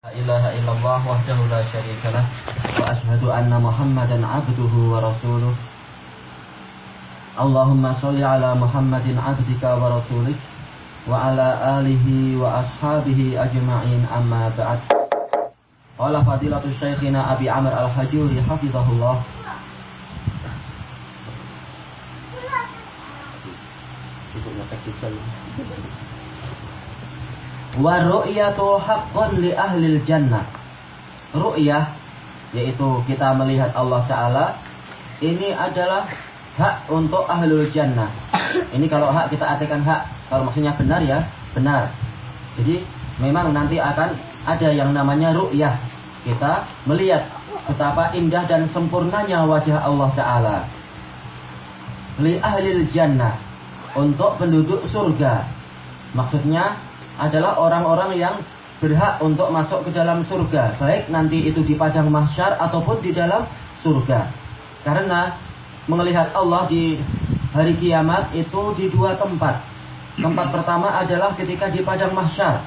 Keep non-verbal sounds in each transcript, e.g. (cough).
لا إله إلا الله وحده لا شريك له وأشهد أن محمدا عبده ورسوله. اللهم صل على محمد عبدك ورسولك وعلى آله وأصحابه أجمعين أما بعد. قال فضيلة شيخنا أبي عمر الحجوري حفظه الله. Wa ru'yatu haqqun li ahlil jannah. Ru'yah yaitu kita melihat Allah taala ini adalah hak untuk ahlul jannah. Ini kalau hak kita artikan hak, kalau maksudnya benar ya, benar. Jadi memang nanti akan ada yang namanya ru'yah. Kita melihat betapa indah dan sempurnanya wajah Allah taala. Li ahlil jannah untuk penduduk surga. Maksudnya adalah orang-orang yang berhak untuk masuk ke dalam surga, baik nanti itu di padang mahsyar ataupun di dalam surga. Karena melihat Allah di hari kiamat itu di dua tempat. Tempat pertama adalah ketika di padang mahsyar.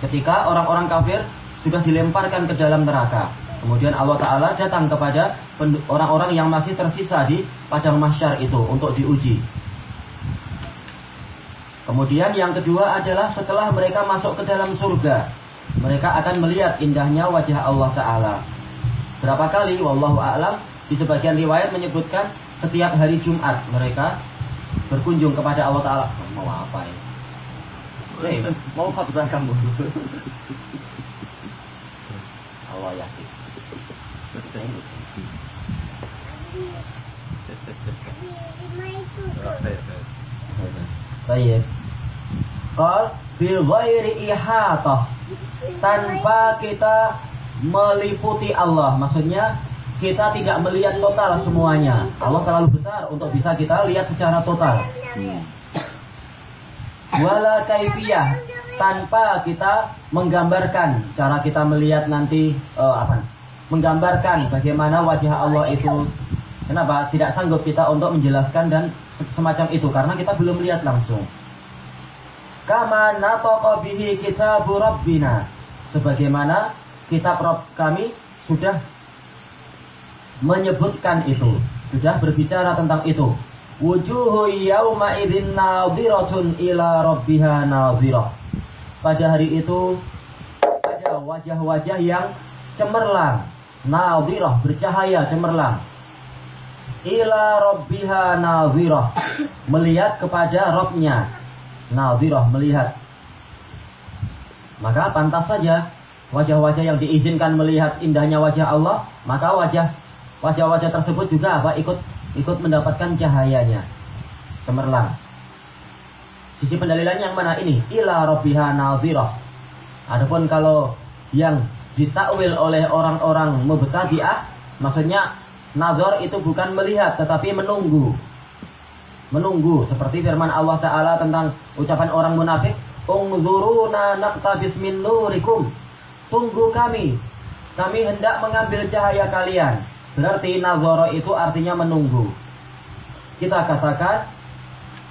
Ketika orang-orang kafir sudah dilemparkan ke dalam neraka. Kemudian Allah Ta'ala datang kepada orang-orang yang masih tersisa di padang mahsyar itu untuk diuji. Kemudian yang kedua adalah setelah mereka masuk ke dalam surga. Mereka akan melihat indahnya wajah Allah Ta'ala. Berapa kali, Wallahu a'lam, di sebagian riwayat menyebutkan setiap hari Jumat mereka berkunjung kepada Allah Ta'ala. Mau apa ya? Hey, mau khutbah kamu. Allah yakin. Baik. Qal bil ghairi ihatah. Tanpa kita meliputi Allah. Maksudnya kita tidak melihat total semuanya. Allah terlalu besar untuk bisa kita lihat secara total. Wala kaifiyah tanpa kita menggambarkan cara kita melihat nanti uh, apa? Menggambarkan bagaimana wajah Allah itu. Kenapa tidak sanggup kita untuk menjelaskan dan semacam itu karena kita belum lihat langsung. Kama nataqa bihi kitabu rabbina. Sebagaimana kitab Rabb kami sudah menyebutkan itu, sudah berbicara tentang itu. Wujuhu yauma idzin nadhiratun ila rabbiha nadhirah. Pada hari itu ada wajah-wajah yang cemerlang, nadhirah bercahaya cemerlang. Ila rabbiha nadhirah. Melihat kepada Rabbnya nazirah melihat. Maka pantas saja wajah-wajah yang diizinkan melihat indahnya wajah Allah, maka wajah wajah-wajah tersebut juga apa ikut ikut mendapatkan cahayanya. Cemerlang. Sisi pendalilannya yang mana ini? Ila rabbiha nazirah. Adapun kalau yang ditakwil oleh orang-orang mubtadi'ah, maksudnya nazar itu bukan melihat tetapi menunggu. Menunggu seperti firman Allah taala tentang ucapan orang munafik Ungzuruna naqtabis min nurikum. Tunggu kami. Kami hendak mengambil cahaya kalian. Berarti nazara itu artinya menunggu. Kita katakan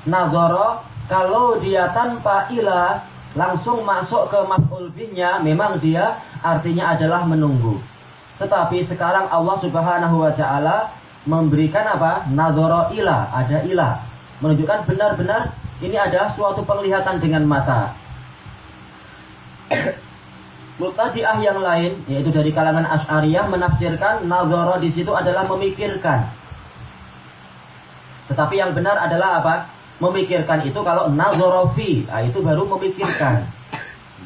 nazara kalau dia tanpa ilah langsung masuk ke maf'ul memang dia artinya adalah menunggu tetapi sekarang Allah Subhanahu wa taala memberikan apa? Nazara ilah, ada ilah menunjukkan benar-benar ini adalah suatu penglihatan dengan mata. (coughs) Mutadi'ah yang lain, yaitu dari kalangan Ash'ariyah, menafsirkan nazara di situ adalah memikirkan. Tetapi yang benar adalah apa? Memikirkan itu kalau nazara fi, nah itu baru memikirkan.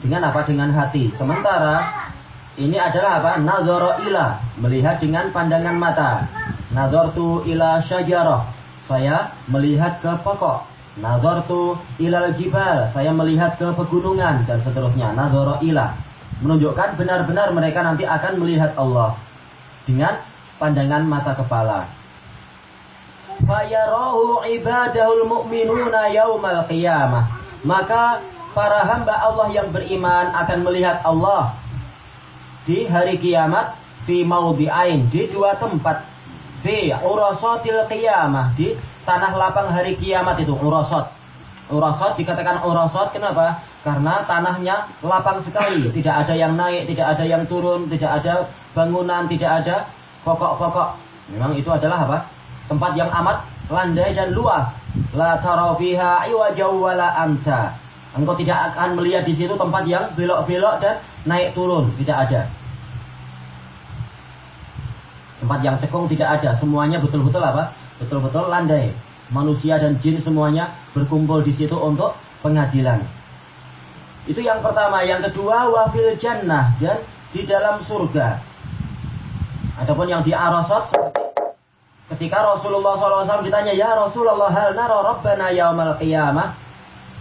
Dengan apa? Dengan hati. Sementara ini adalah apa? Nazara ila, melihat dengan pandangan mata. Nazartu ila syajarah, saya melihat ke pokok. Nazartu ilal jibal, saya melihat ke pegunungan dan seterusnya. Nazara ila menunjukkan benar-benar mereka nanti akan melihat Allah dengan pandangan mata kepala. Fayarahu ibadahul mu'minuna yaumal qiyamah. Maka para hamba Allah yang beriman akan melihat Allah di hari kiamat fi maudhi'ain di dua tempat fi urasatil qiyamah di tanah lapang hari kiamat itu urasat Urasat dikatakan urasat kenapa? Karena tanahnya lapang sekali, tidak ada yang naik, tidak ada yang turun, tidak ada bangunan, tidak ada pokok-pokok. Memang itu adalah apa? Tempat yang amat landai dan luas. La tarafiha iwajaw wala amsa. Engkau tidak akan melihat di situ tempat yang belok-belok dan naik turun, tidak ada. Tempat yang cekung tidak ada, semuanya betul-betul apa? Betul-betul landai manusia dan jin semuanya berkumpul di situ untuk pengadilan. Itu yang pertama. Yang kedua, wafil jannah dan di dalam surga. Adapun yang di Arasat ketika Rasulullah SAW ditanya, Ya Rasulullah, hal nara rabbana yaumal qiyamah?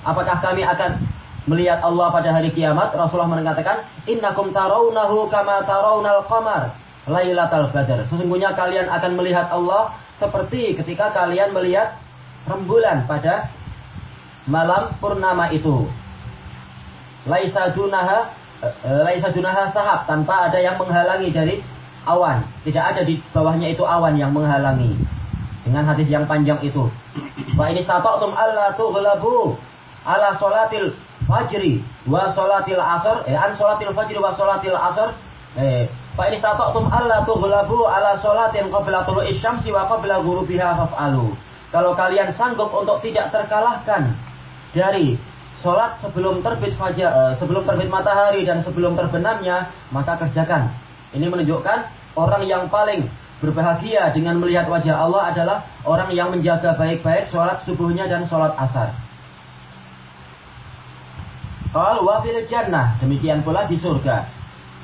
Apakah kami akan melihat Allah pada hari kiamat? Rasulullah mengatakan, Innakum tarawnahu kama tarawnal qamar lailatal badar. Sesungguhnya kalian akan melihat Allah seperti ketika kalian melihat rembulan pada malam purnama itu. Laisa dunaha eh, laisa dunaha sahab tanpa ada yang menghalangi dari awan. Tidak ada di bawahnya itu awan yang menghalangi. Dengan hadis yang panjang itu. Wa ini sata'tum alla tughlabu ala salatil fajri wa salatil asr eh an salatil fajri wa salatil asr eh Fa ini tata'tum alla tughlabu ala salatin qabla tulu'i syamsi wa qabla ghurubiha faf'alu. Kalau kalian sanggup untuk tidak terkalahkan dari sholat sebelum terbit fajar, eh, sebelum terbit matahari dan sebelum terbenamnya, maka kerjakan. Ini menunjukkan orang yang paling berbahagia dengan melihat wajah Allah adalah orang yang menjaga baik-baik sholat subuhnya dan sholat asar. Kalau wafil jannah, demikian pula di surga.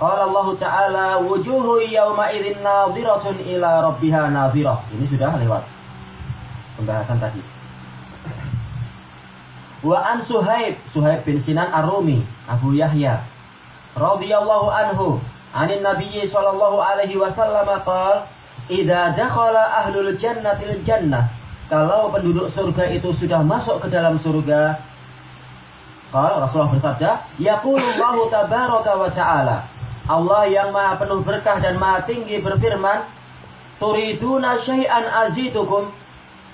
Qala Allah Ta'ala wujuhu yawma idzin nadhiratun ila rabbiha nadhirah. Ini sudah lewat pembahasan tadi. Wa an Suhaib, Suhaib bin Sinan Ar-Rumi, Abu Yahya radhiyallahu anhu, anin Nabi sallallahu alaihi wasallam qala, "Idza dakhala ahlul jannatil jannah" Kalau penduduk surga itu sudah masuk ke dalam surga, kalau Rasulullah bersabda, Yaqulullahu tabaraka wa ta'ala. Allah yang maha penuh berkah dan maha tinggi berfirman, Turiduna syai'an azidukum.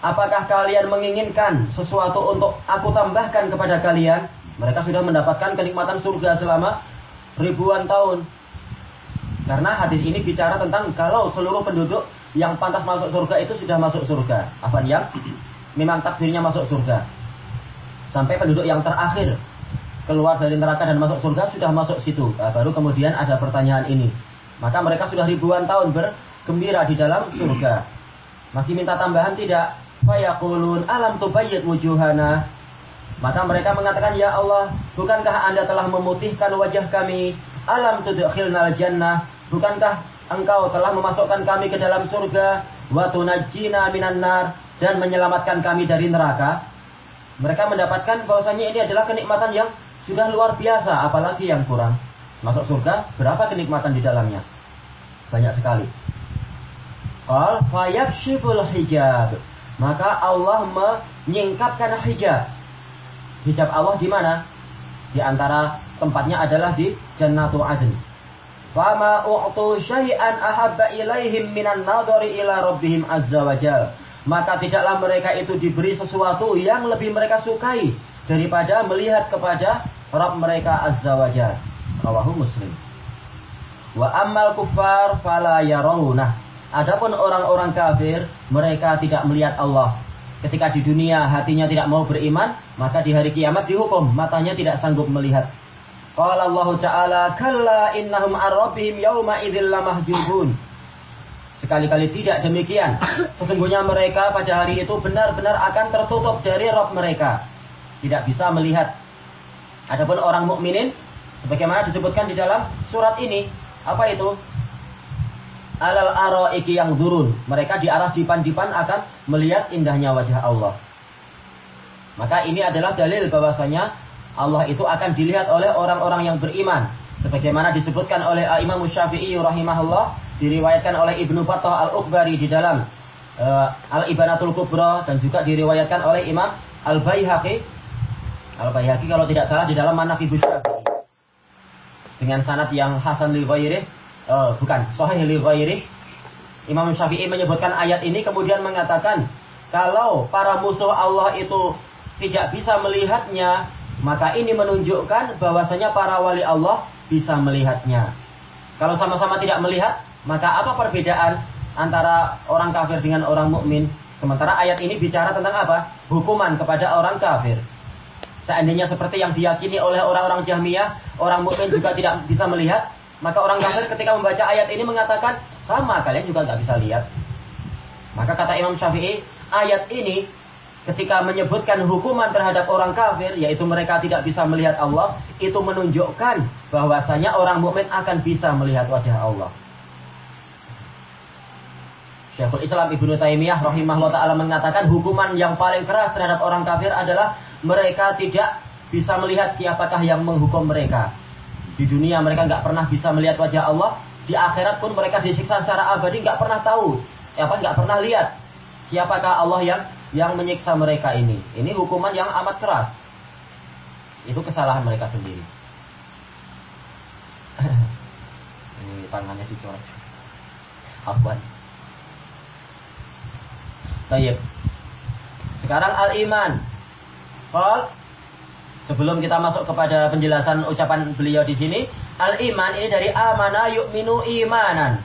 Apakah kalian menginginkan sesuatu untuk aku tambahkan kepada kalian? Mereka sudah mendapatkan kenikmatan surga selama ribuan tahun. Karena hadis ini bicara tentang kalau seluruh penduduk yang pantas masuk surga itu sudah masuk surga. Apa yang memang takdirnya masuk surga. Sampai penduduk yang terakhir keluar dari neraka dan masuk surga sudah masuk situ. Nah, baru kemudian ada pertanyaan ini. Maka mereka sudah ribuan tahun bergembira di dalam surga. Masih minta tambahan tidak? Fayaqulun alam tubayyid wujuhana. Maka mereka mengatakan, Ya Allah, bukankah anda telah memutihkan wajah kami? Alam tudkhilnal jannah. Bukankah engkau telah memasukkan kami ke dalam surga? Wa tunajjina minan nar. Dan menyelamatkan kami dari neraka. Mereka mendapatkan bahwasanya ini adalah kenikmatan yang sudah luar biasa, apalagi yang kurang. Masuk surga, berapa kenikmatan di dalamnya? Banyak sekali. Qal fayakshiful hijab. Maka Allah menyingkapkan hijab. Hijab Allah di mana? Di antara tempatnya adalah di Jannatul Adn. Fama u'tu syai'an ahabba ilaihim minan nadari ila rabbihim azza wa jal. Maka tidaklah mereka itu diberi sesuatu yang lebih mereka sukai daripada melihat kepada Rabb mereka azza wa jal. Rawahu Muslim. Wa ammal kuffar fala yarawna. Adapun orang-orang kafir, mereka tidak melihat Allah. Ketika di dunia hatinya tidak mau beriman, maka di hari kiamat dihukum, matanya tidak sanggup melihat. Qala Allah Ta'ala, "Kalla innahum ar-rabbihim yawma idzil lamahjubun." Sekali-kali tidak demikian. Sesungguhnya mereka pada hari itu benar-benar akan tertutup dari Rabb mereka. Tidak bisa melihat Adapun orang mukminin sebagaimana disebutkan di dalam surat ini, apa itu? Alal araiki yang turun. Mereka di arah dipan-dipan akan melihat indahnya wajah Allah. Maka ini adalah dalil bahwasanya Allah itu akan dilihat oleh orang-orang yang beriman. Sebagaimana disebutkan oleh Imam Syafi'i rahimahullah, diriwayatkan oleh Ibnu Battah Al-Uqbari di dalam uh, Al-Ibanatul Kubra dan juga diriwayatkan oleh Imam Al-Baihaqi al bayhaqi kalau tidak salah di dalam Manaqibus Syafi'i. Dengan sanad yang hasan li ghairi, uh, bukan, sahih li ghairi. Imam Syafi'i menyebutkan ayat ini kemudian mengatakan kalau para musuh Allah itu tidak bisa melihatnya, maka ini menunjukkan bahwasanya para wali Allah bisa melihatnya. Kalau sama-sama tidak melihat, maka apa perbedaan antara orang kafir dengan orang mukmin? Sementara ayat ini bicara tentang apa? Hukuman kepada orang kafir. Seandainya seperti yang diyakini oleh orang-orang Jahmiyah, orang mukmin juga tidak bisa melihat, maka orang kafir ketika membaca ayat ini mengatakan, sama kalian juga nggak bisa lihat. Maka kata Imam Syafi'i, ayat ini ketika menyebutkan hukuman terhadap orang kafir, yaitu mereka tidak bisa melihat Allah, itu menunjukkan bahwasanya orang mukmin akan bisa melihat wajah Allah. Syekhul Islam Ibnu Taimiyah rahimahullah taala mengatakan hukuman yang paling keras terhadap orang kafir adalah mereka tidak bisa melihat siapakah yang menghukum mereka. Di dunia mereka nggak pernah bisa melihat wajah Allah, di akhirat pun mereka disiksa secara abadi nggak pernah tahu, apa nggak pernah lihat siapakah Allah yang yang menyiksa mereka ini. Ini hukuman yang amat keras. Itu kesalahan mereka sendiri. (laughs) ini tangannya dicoret. Afwan. Baik. Sekarang al-iman. Qal sebelum kita masuk kepada penjelasan ucapan beliau di sini, al-iman ini dari amana yu'minu imanan.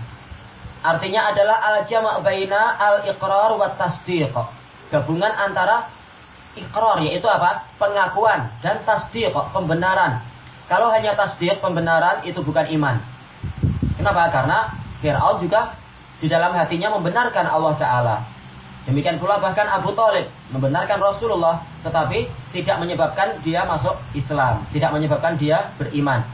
Artinya adalah al-jama' baina al-iqrar wa tasdiq gabungan antara ikrar yaitu apa? Pengakuan dan tasdiq pembenaran. Kalau hanya tasdiq pembenaran itu bukan iman. Kenapa? Karena Fir'aun juga di dalam hatinya membenarkan Allah Ta'ala. Demikian pula bahkan Abu Talib membenarkan Rasulullah, tetapi tidak menyebabkan dia masuk Islam, tidak menyebabkan dia beriman.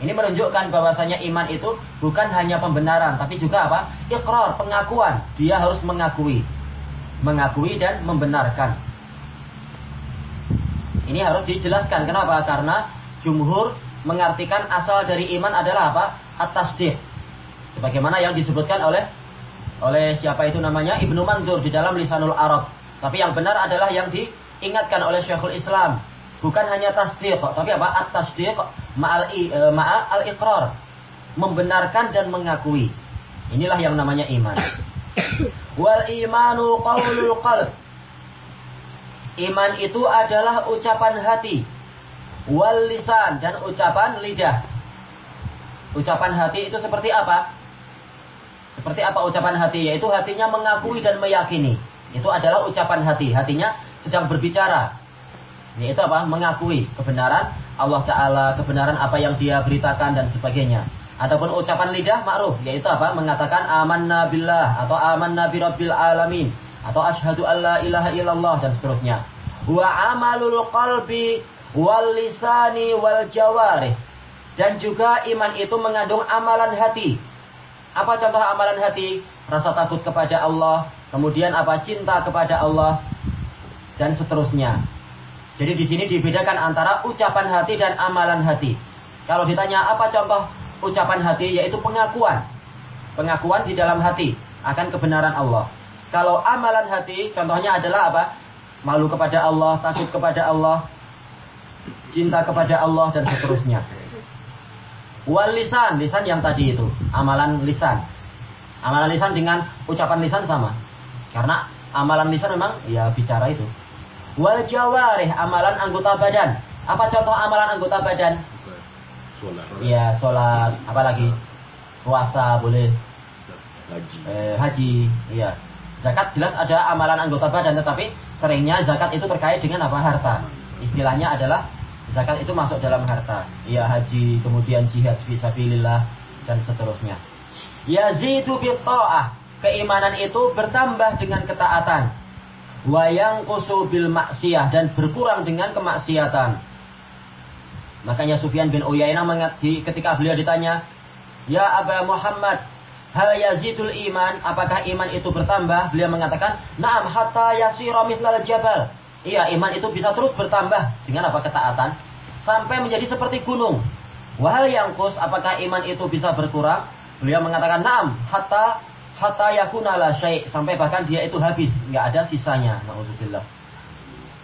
Ini menunjukkan bahwasanya iman itu bukan hanya pembenaran, tapi juga apa? Ikrar, pengakuan. Dia harus mengakui mengakui dan membenarkan. Ini harus dijelaskan. Kenapa? Karena jumhur mengartikan asal dari iman adalah apa? At-tasdih. Sebagaimana yang disebutkan oleh oleh siapa itu namanya Ibnu Manzur di dalam Lisanul Arab. Tapi yang benar adalah yang diingatkan oleh Syekhul Islam. Bukan hanya tasdih, tapi apa? At-tasdih ma'al e, ma'al al-iqrar. Membenarkan dan mengakui. Inilah yang namanya iman. (coughs) Wal imanu qaulul qalb. Iman itu adalah ucapan hati. Wal lisan dan ucapan lidah. Ucapan hati itu seperti apa? Seperti apa ucapan hati? Yaitu hatinya mengakui dan meyakini. Itu adalah ucapan hati. Hatinya sedang berbicara. Yaitu apa? Mengakui kebenaran Allah Ta'ala, kebenaran apa yang dia beritakan dan sebagainya. Ataupun ucapan lidah ma'ruf, yaitu apa? Mengatakan amanna billah atau amanna bi rabbil alamin atau asyhadu alla ilaha illallah dan seterusnya. Wa amalul qalbi wal lisani wal jawarih. Dan juga iman itu mengandung amalan hati. Apa contoh amalan hati? Rasa takut kepada Allah, kemudian apa cinta kepada Allah dan seterusnya. Jadi di sini dibedakan antara ucapan hati dan amalan hati. Kalau ditanya apa contoh ucapan hati yaitu pengakuan. Pengakuan di dalam hati akan kebenaran Allah. Kalau amalan hati contohnya adalah apa? Malu kepada Allah, takut kepada Allah, cinta kepada Allah dan seterusnya. Wal lisan, lisan yang tadi itu, amalan lisan. Amalan lisan dengan ucapan lisan sama. Karena amalan lisan memang ya bicara itu. Wal jawarih, amalan anggota badan. Apa contoh amalan anggota badan? sholat Iya, sholat, apa lagi? Puasa boleh, haji eh, haji, iya. Zakat jelas ada amalan anggota badan, tetapi seringnya zakat itu terkait dengan apa harta. Istilahnya adalah zakat itu masuk dalam harta. Iya, haji, kemudian jihad fisabilillah dan seterusnya. Yazidu bi ta'ah. Keimanan itu bertambah dengan ketaatan. Wayang kusu bil maksiyah dan berkurang dengan kemaksiatan. Makanya Sufyan bin Uyainah mengerti ketika beliau ditanya, "Ya Aba Muhammad, hal yazidul iman? Apakah iman itu bertambah?" Beliau mengatakan, "Na'am hatta yasira mithlal jabal." Iya, iman itu bisa terus bertambah dengan apa ketaatan sampai menjadi seperti gunung. Wahal yang kus, apakah iman itu bisa berkurang? Beliau mengatakan, "Na'am hatta hatta yakuna la syai' sampai bahkan dia itu habis, nggak ada sisanya." Nauzubillah.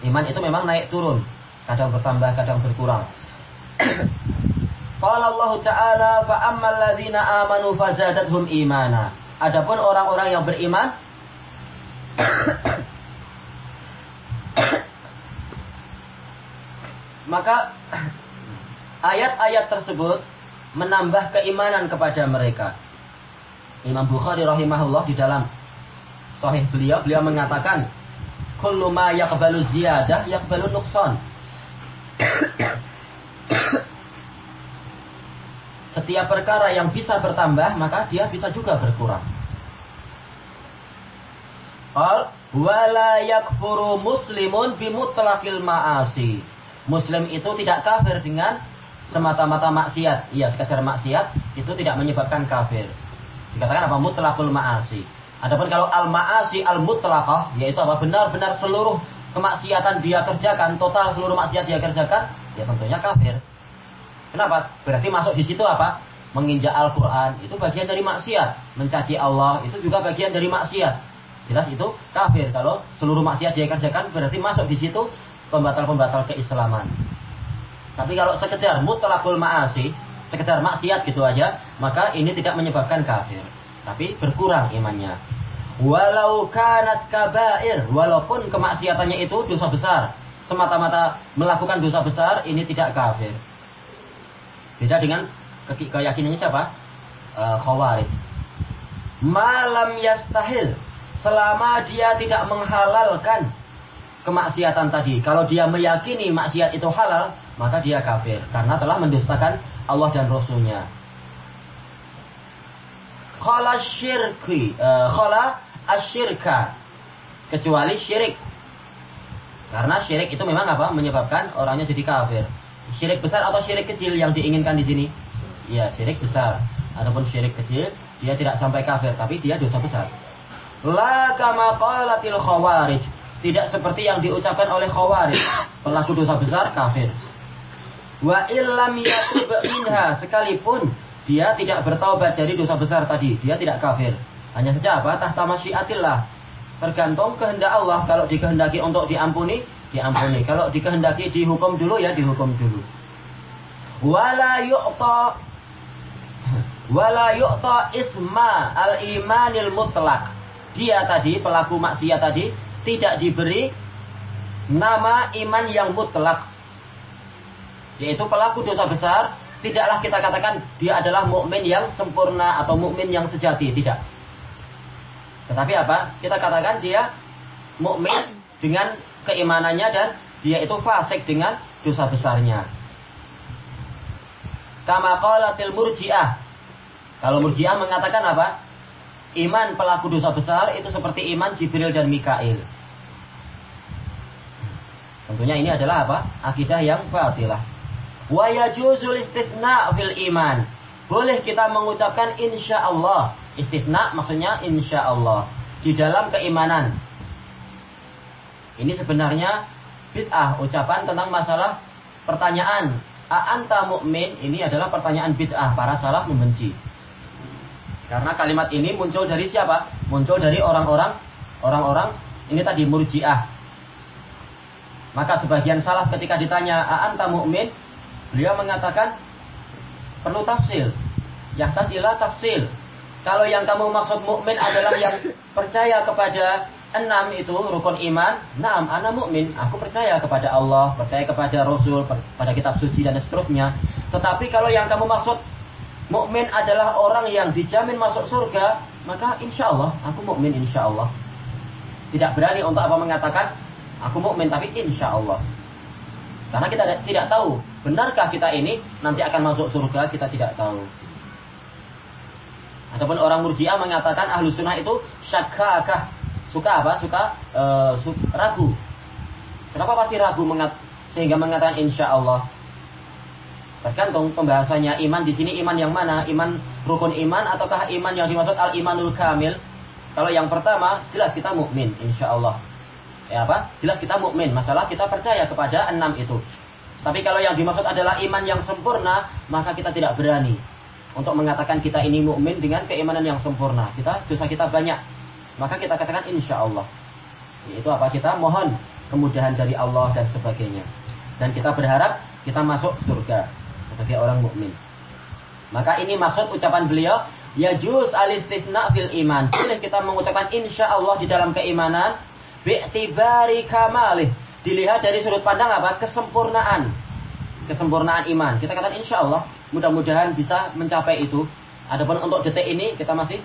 Iman itu memang naik turun, kadang bertambah, kadang berkurang. (clears throat) Qala Allah Ta'ala fa ammal ladzina amanu fazadathum imana. Adapun orang-orang yang beriman (clears throat) maka ayat-ayat tersebut menambah keimanan kepada mereka. Imam Bukhari rahimahullah di dalam sahih beliau beliau mengatakan kullu ma yaqbalu ziyadah yaqbalu nuqsan. Setiap perkara yang bisa bertambah maka dia bisa juga berkurang. Qal wala yakfuru muslimun bimutlaqil ma'asi. Muslim itu tidak kafir dengan semata-mata maksiat. Iya, sekedar maksiat itu tidak menyebabkan kafir. Dikatakan apa? Mutlaqul ma'asi. Adapun kalau al-ma'asi al-mutlaqah yaitu apa? Benar-benar seluruh kemaksiatan dia kerjakan, total seluruh maksiat dia kerjakan, ya tentunya kafir. Kenapa? Berarti masuk di situ apa? Menginjak Al-Qur'an itu bagian dari maksiat, mencaci Allah itu juga bagian dari maksiat. Jelas itu kafir kalau seluruh maksiat dia kerjakan berarti masuk di situ pembatal-pembatal keislaman. Tapi kalau sekedar mutlakul ma'asi, sekedar maksiat gitu aja, maka ini tidak menyebabkan kafir. Tapi berkurang imannya. Walau kanat kabair, walaupun kemaksiatannya itu dosa besar, semata-mata melakukan dosa besar, ini tidak kafir. Beda dengan ke keyakinannya siapa? Uh, khawarij. Malam yastahil, selama dia tidak menghalalkan kemaksiatan tadi. Kalau dia meyakini maksiat itu halal, maka dia kafir karena telah mendustakan Allah dan Rasulnya. Khala syirki, uh, khala asyirka, kecuali syirik. Karena syirik itu memang apa? Menyebabkan orangnya jadi kafir. Syirik besar atau syirik kecil yang diinginkan di sini? Ya, syirik besar. Adapun syirik kecil, dia tidak sampai kafir, tapi dia dosa besar. La kama qalatil khawarij tidak seperti yang diucapkan oleh khawarij. Pelaku dosa besar kafir. Wa illam yatub minha sekalipun dia tidak bertaubat dari dosa besar tadi, dia tidak kafir. Hanya saja apa? Tahta masyiatillah. Tergantung kehendak Allah. Kalau dikehendaki untuk diampuni, diampuni. Kalau dikehendaki dihukum dulu ya dihukum dulu. Wala yu'ta wala yu'ta isma al-imanil mutlak. Dia tadi pelaku maksiat tadi tidak diberi nama iman yang mutlak. Yaitu pelaku dosa besar tidaklah kita katakan dia adalah mukmin yang sempurna atau mukmin yang sejati. Tidak. Tetapi apa? Kita katakan dia mukmin dengan keimanannya dan dia itu fasik dengan dosa besarnya. Kama qalatil murji'ah. Kalau murji'ah mengatakan apa? Iman pelaku dosa besar itu seperti iman Jibril dan Mikail Tentunya ini adalah apa? Akidah yang batilah. Wa yajuzul istitsna fil iman. Boleh kita mengucapkan insya Allah. Istitsna maksudnya insya Allah. Di dalam keimanan. Ini sebenarnya bid'ah. Ucapan tentang masalah pertanyaan. A'anta mu'min. Ini adalah pertanyaan bid'ah. Para salaf membenci. Karena kalimat ini muncul dari siapa? Muncul dari orang-orang orang-orang ini tadi murjiah maka sebagian salah ketika ditanya, "A'anta mu'min?" Beliau mengatakan perlu tafsir. Yang tadilah tafsir. Kalau yang kamu maksud mukmin adalah yang percaya kepada enam itu rukun iman, naam, ana mukmin, aku percaya kepada Allah, percaya kepada Rasul, pada kitab suci dan seterusnya. Tetapi kalau yang kamu maksud mukmin adalah orang yang dijamin masuk surga, maka insya Allah aku mukmin insya Allah. Tidak berani untuk apa mengatakan Aku mukmin tapi insya Allah. Karena kita tidak tahu benarkah kita ini nanti akan masuk surga kita tidak tahu. Ataupun orang murjiah mengatakan ahlu sunnah itu syakakah suka apa suka uh, su ragu. Kenapa pasti ragu mengat sehingga mengatakan insya Allah? Tergantung pembahasannya iman di sini iman yang mana? Iman rukun iman ataukah iman yang dimaksud al imanul kamil? Kalau yang pertama jelas kita mukmin insya Allah ya apa? Jelas kita mukmin. Masalah kita percaya kepada enam itu. Tapi kalau yang dimaksud adalah iman yang sempurna, maka kita tidak berani untuk mengatakan kita ini mukmin dengan keimanan yang sempurna. Kita dosa kita banyak, maka kita katakan insya Allah. Itu apa? Kita mohon kemudahan dari Allah dan sebagainya. Dan kita berharap kita masuk surga sebagai orang mukmin. Maka ini maksud ucapan beliau, ya juz alistisna fil iman. Boleh kita mengucapkan insya Allah di dalam keimanan bi'tibari kamalih. Dilihat dari sudut pandang apa? Kesempurnaan. kesempurnaan iman. Kita katakan insya Allah mudah-mudahan bisa mencapai itu. Adapun untuk detik ini kita masih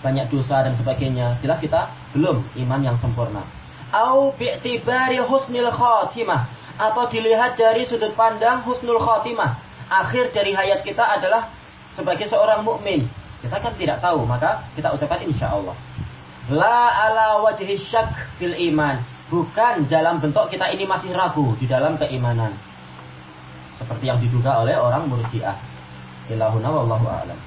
banyak dosa dan sebagainya. Jelas kita belum iman yang sempurna. Au bi'tibari husnul khatimah atau dilihat dari sudut pandang husnul khatimah. Akhir dari hayat kita adalah sebagai seorang mukmin. Kita kan tidak tahu, maka kita ucapkan insya Allah la ala wajhi syak fil iman. Bukan dalam bentuk kita ini masih ragu di dalam keimanan. Seperti yang diduga oleh orang murjiah. Ilahuna wallahu a'lam.